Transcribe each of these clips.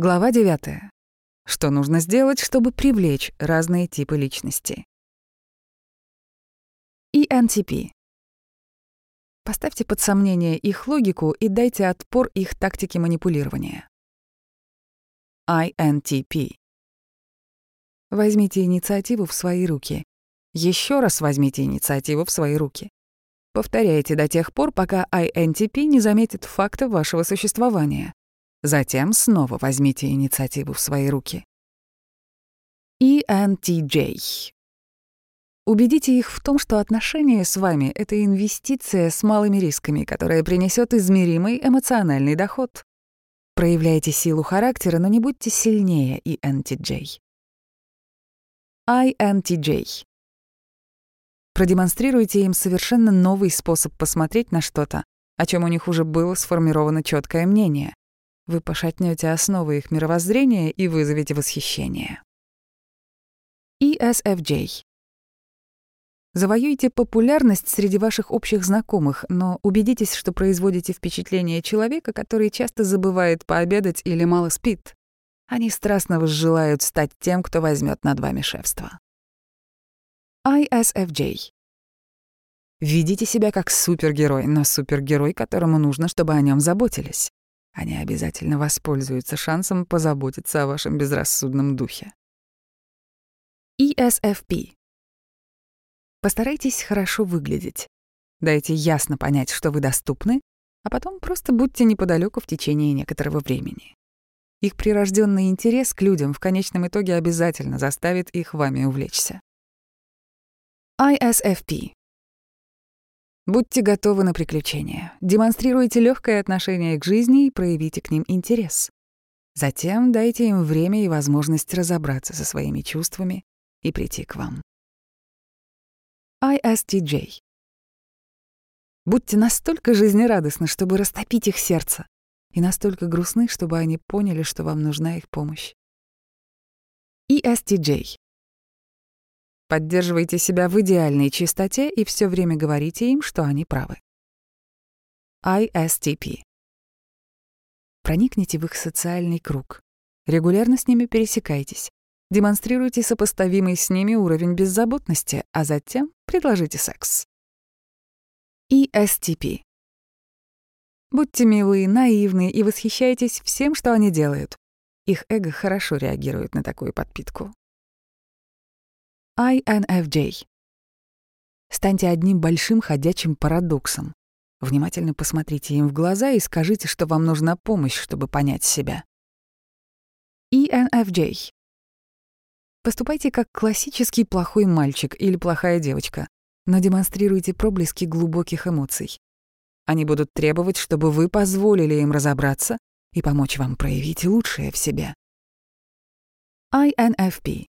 Глава 9. Что нужно сделать, чтобы привлечь разные типы личности? ENTP. Поставьте под сомнение их логику и дайте отпор их тактике манипулирования. INTP. Возьмите инициативу в свои руки. Еще раз возьмите инициативу в свои руки. Повторяйте до тех пор, пока INTP не заметит факта вашего существования. Затем снова возьмите инициативу в свои руки. ENTJ. Убедите их в том, что отношения с вами — это инвестиция с малыми рисками, которая принесет измеримый эмоциональный доход. Проявляйте силу характера, но не будьте сильнее ENTJ. INTJ. Продемонстрируйте им совершенно новый способ посмотреть на что-то, о чем у них уже было сформировано четкое мнение. Вы пошатнете основы их мировоззрения и вызовете восхищение. ESFJ. Завоюйте популярность среди ваших общих знакомых, но убедитесь, что производите впечатление человека, который часто забывает пообедать или мало спит. Они страстно возжелают стать тем, кто возьмет над вами шефство. ISFJ. Ведите себя как супергерой, но супергерой, которому нужно, чтобы о нем заботились. Они обязательно воспользуются шансом позаботиться о вашем безрассудном духе. ESFP. Постарайтесь хорошо выглядеть. Дайте ясно понять, что вы доступны, а потом просто будьте неподалеку в течение некоторого времени. Их прирожденный интерес к людям в конечном итоге обязательно заставит их вами увлечься. ISFP. Будьте готовы на приключения. Демонстрируйте легкое отношение к жизни и проявите к ним интерес. Затем дайте им время и возможность разобраться со своими чувствами и прийти к вам. ISTJ. Будьте настолько жизнерадостны, чтобы растопить их сердце, и настолько грустны, чтобы они поняли, что вам нужна их помощь. ESTJ. Поддерживайте себя в идеальной чистоте и все время говорите им, что они правы. ISTP. Проникните в их социальный круг. Регулярно с ними пересекайтесь. Демонстрируйте сопоставимый с ними уровень беззаботности, а затем предложите секс. ESTP. Будьте милы, наивны и восхищайтесь всем, что они делают. Их эго хорошо реагирует на такую подпитку. INFJ. Станьте одним большим ходячим парадоксом. Внимательно посмотрите им в глаза и скажите, что вам нужна помощь, чтобы понять себя. ENFJ. Поступайте как классический плохой мальчик или плохая девочка, но демонстрируйте проблески глубоких эмоций. Они будут требовать, чтобы вы позволили им разобраться и помочь вам проявить лучшее в себе. INFP.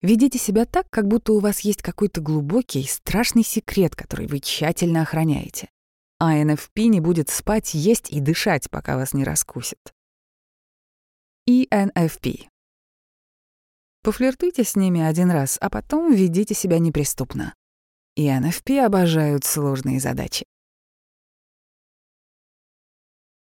Ведите себя так, как будто у вас есть какой-то глубокий, страшный секрет, который вы тщательно охраняете. А НФП не будет спать, есть и дышать, пока вас не раскусит. ENFP. Пофлиртуйте с ними один раз, а потом ведите себя неприступно. ENFP обожают сложные задачи.